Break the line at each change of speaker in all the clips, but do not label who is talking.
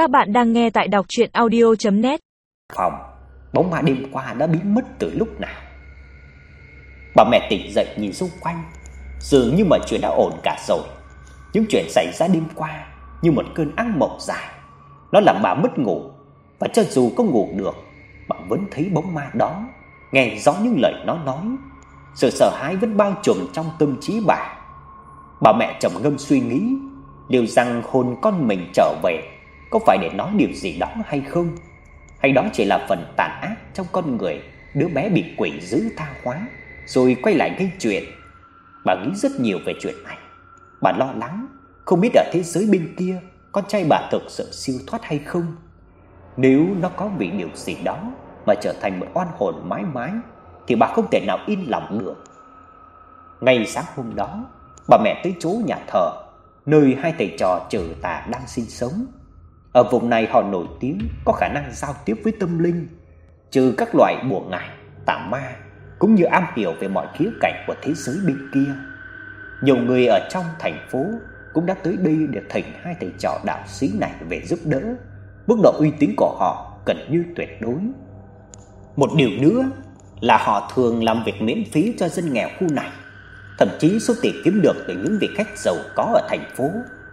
Các bạn đang nghe tại đọc audio net
Phòng, bóng ma đêm qua đã biến mất từ lúc nào? Bà mẹ tỉnh dậy nhìn xung quanh, dường như mọi chuyện đã ổn cả rồi. Những chuyện xảy ra đêm qua như một cơn ác mộng dài, nó làm bà mất ngủ và cho dù có ngủ được, bà vẫn thấy bóng ma đó, nghe rõ những lời nó nói. Sự sợ hãi vẫn bao trùm trong tâm trí bà. Bà mẹ trầm ngâm suy nghĩ, liệu rằng hồn con mình trở về có phải để nói điều gì đó hay không? Hay đó chỉ là phần tàn ác trong con người, đứa bé bị quỷ dữ tha hóa rồi quay lại gây chuyện. Bà nghĩ rất nhiều về chuyện này. Bà lo lắng, không biết ở thế giới bên kia con trai bà thực sự siêu thoát hay không. Nếu nó có bị điều gì đó mà trở thành một oan hồn mãi mãi thì bà không thể nào yên lòng được. Ngày sáng hôm đó, bà mẹ tới chỗ nhà thờ nơi hai thầy trò trừ tà đang sinh sống. Ở vùng này họ nổi tiếng có khả năng giao tiếp với tâm linh, trừ các loại bùa ngải, tà ma cũng như am hiểu về mọi khía cạnh của thế giới bên kia. Nhiều người ở trong thành phố cũng đã tới đây để thỉnh hai thầy trò đạo sĩ này về giúp đỡ. Mức độ uy tín của họ gần như tuyệt đối. Một điều nữa là họ thường làm việc miễn phí cho dân nghèo khu này. Thậm chí số tiền kiếm được từ những vị khách giàu có ở thành phố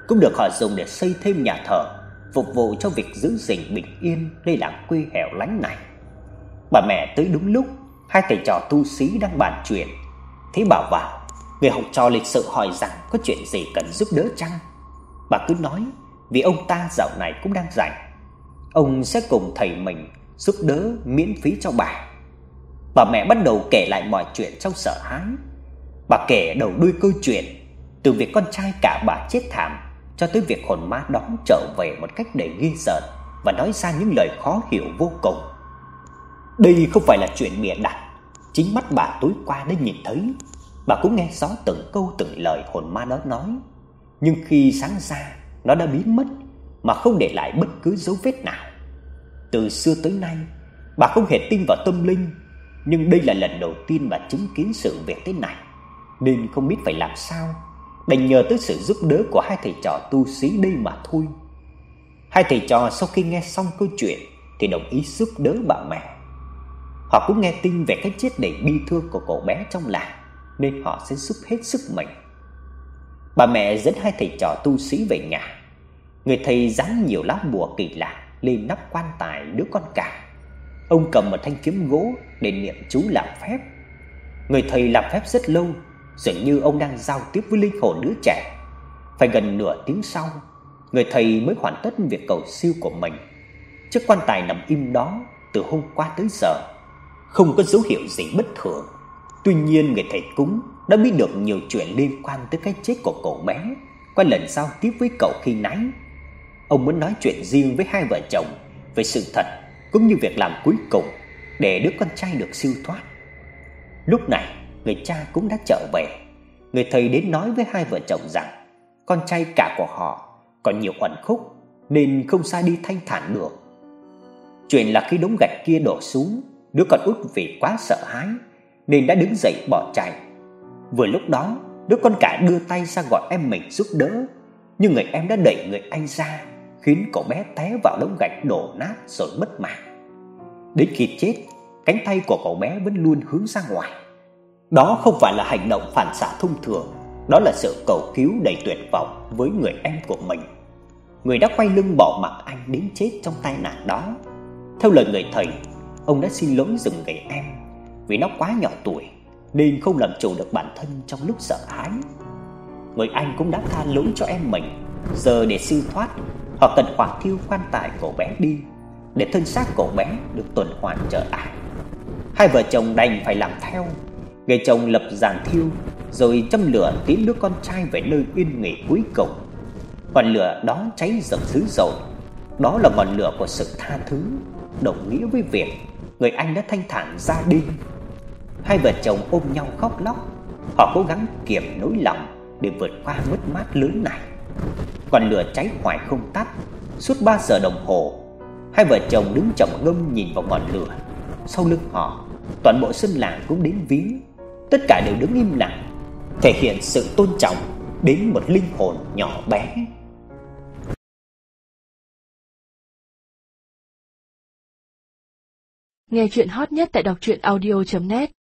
cũng được họ dùng để xây thêm nhà thờ, phục vụ cho việc giữ gìn bình yên nơi làng quê hẻo lánh này. Bà mẹ tới đúng lúc, hai thầy trò tu sĩ đang bàn chuyện. Thế bảo vào, người học trò lịch sự hỏi rằng có chuyện gì cần giúp đỡ chăng? Bà cứ nói, vì ông ta dạo này cũng đang rảnh. Ông sẽ cùng thầy mình giúp đỡ miễn phí cho bà. Bà mẹ bắt đầu kể lại mọi chuyện trong sợ hãi. Bà kể đầu đuôi câu chuyện, từ việc con trai cả bà chết thảm cho tới việc hồn ma đó trở về một cách đầy ghê sợ và nói ra những lời khó hiểu vô cùng. Đây không phải là chuyện bịa đặt, chính mắt bà tối qua đã nhìn thấy, bà cũng nghe rõ từng câu từng lời hồn ma đó nói. Nhưng khi sáng ra, nó đã biến mất mà không để lại bất cứ dấu vết nào. Từ xưa tới nay, bà không hề tin vào tâm linh, nhưng đây là lần đầu tiên bà chứng kiến sự việc thế này, nên không biết phải làm sao, đành nhờ tới sự giúp đỡ của hai thầy trò tu sĩ đây mà thôi. Hai thầy trò sau khi nghe xong câu chuyện thì đồng ý giúp đỡ bà mẹ. Họ cũng nghe tin về cái chết đầy bi thương của cậu bé trong làng, nên họ sẽ giúp hết sức mình. Bà mẹ dẫn hai thầy trò tu sĩ về nhà. Người thầy dán nhiều lá bùa kỳ lạ lên nắp quan tài đứa con cả. Ông cầm một thanh kiếm gỗ để niệm chú làm phép. Người thầy làm phép rất lâu, dường như ông đang giao tiếp với linh hồn đứa trẻ. Phải gần nửa tiếng sau, người thầy mới hoàn tất việc cầu siêu của mình. Chiếc quan tài nằm im đó từ hôm qua tới giờ, không có dấu hiệu gì bất thường. Tuy nhiên người thầy cúng đã biết được nhiều chuyện liên quan tới cái chết của cậu bé qua lần giao tiếp với cậu khi nãy. Ông muốn nói chuyện riêng với hai vợ chồng về sự thật cũng như việc làm cuối cùng để đứa con trai được siêu thoát. Lúc này, người cha cũng đã trở về. Người thầy đến nói với hai vợ chồng rằng con trai cả của họ còn nhiều ẩn khúc nên không xa đi thanh thản được. Chuyện là khi đống gạch kia đổ xuống, đứa con út vì quá sợ hãi nên đã đứng dậy bỏ chạy. Vừa lúc đó, đứa con cả đưa tay ra gọi em mình giúp đỡ, nhưng người em đã đẩy người anh ra, khiến cậu bé té vào đống gạch đổ nát rồi mất mạng. Đến khi chết, cánh tay của cậu bé vẫn luôn hướng ra ngoài. Đó không phải là hành động phản xạ thông thường, đó là sự cầu cứu đầy tuyệt vọng với người em của mình. Người đã quay lưng bỏ mặc anh đến chết trong tai nạn đó. Theo lời người thầy, ông đã xin lỗi dừng người em vì nó quá nhỏ tuổi nên không làm chủ được bản thân trong lúc sợ hãi. Người anh cũng đã tha lỗi cho em mình, giờ để siêu thoát, họ cần hỏa thiêu quan tài cậu bé đi để thân xác cậu bé được tuần hoàn trở lại. Hai vợ chồng đành phải làm theo. Người chồng lập giàn thiêu rồi châm lửa tiến đứa con trai về nơi yên nghỉ cuối cùng. Ngọn lửa đó cháy rực dữ dội. Đó là ngọn lửa của sự tha thứ, đồng nghĩa với việc người anh đã thanh thản ra đi. Hai vợ chồng ôm nhau khóc lóc, họ cố gắng kiềm nỗi lòng để vượt qua mất mát lớn này. Còn lửa cháy hoài không tắt, suốt 3 giờ đồng hồ, hai vợ chồng đứng chồng ngâm nhìn vào ngọn lửa. Sau lưng họ, toàn bộ sân làng cũng đến viếng, tất cả đều đứng im lặng, thể hiện sự tôn trọng đến một linh hồn nhỏ bé.
Nghe truyện hot nhất tại đọc truyện audio net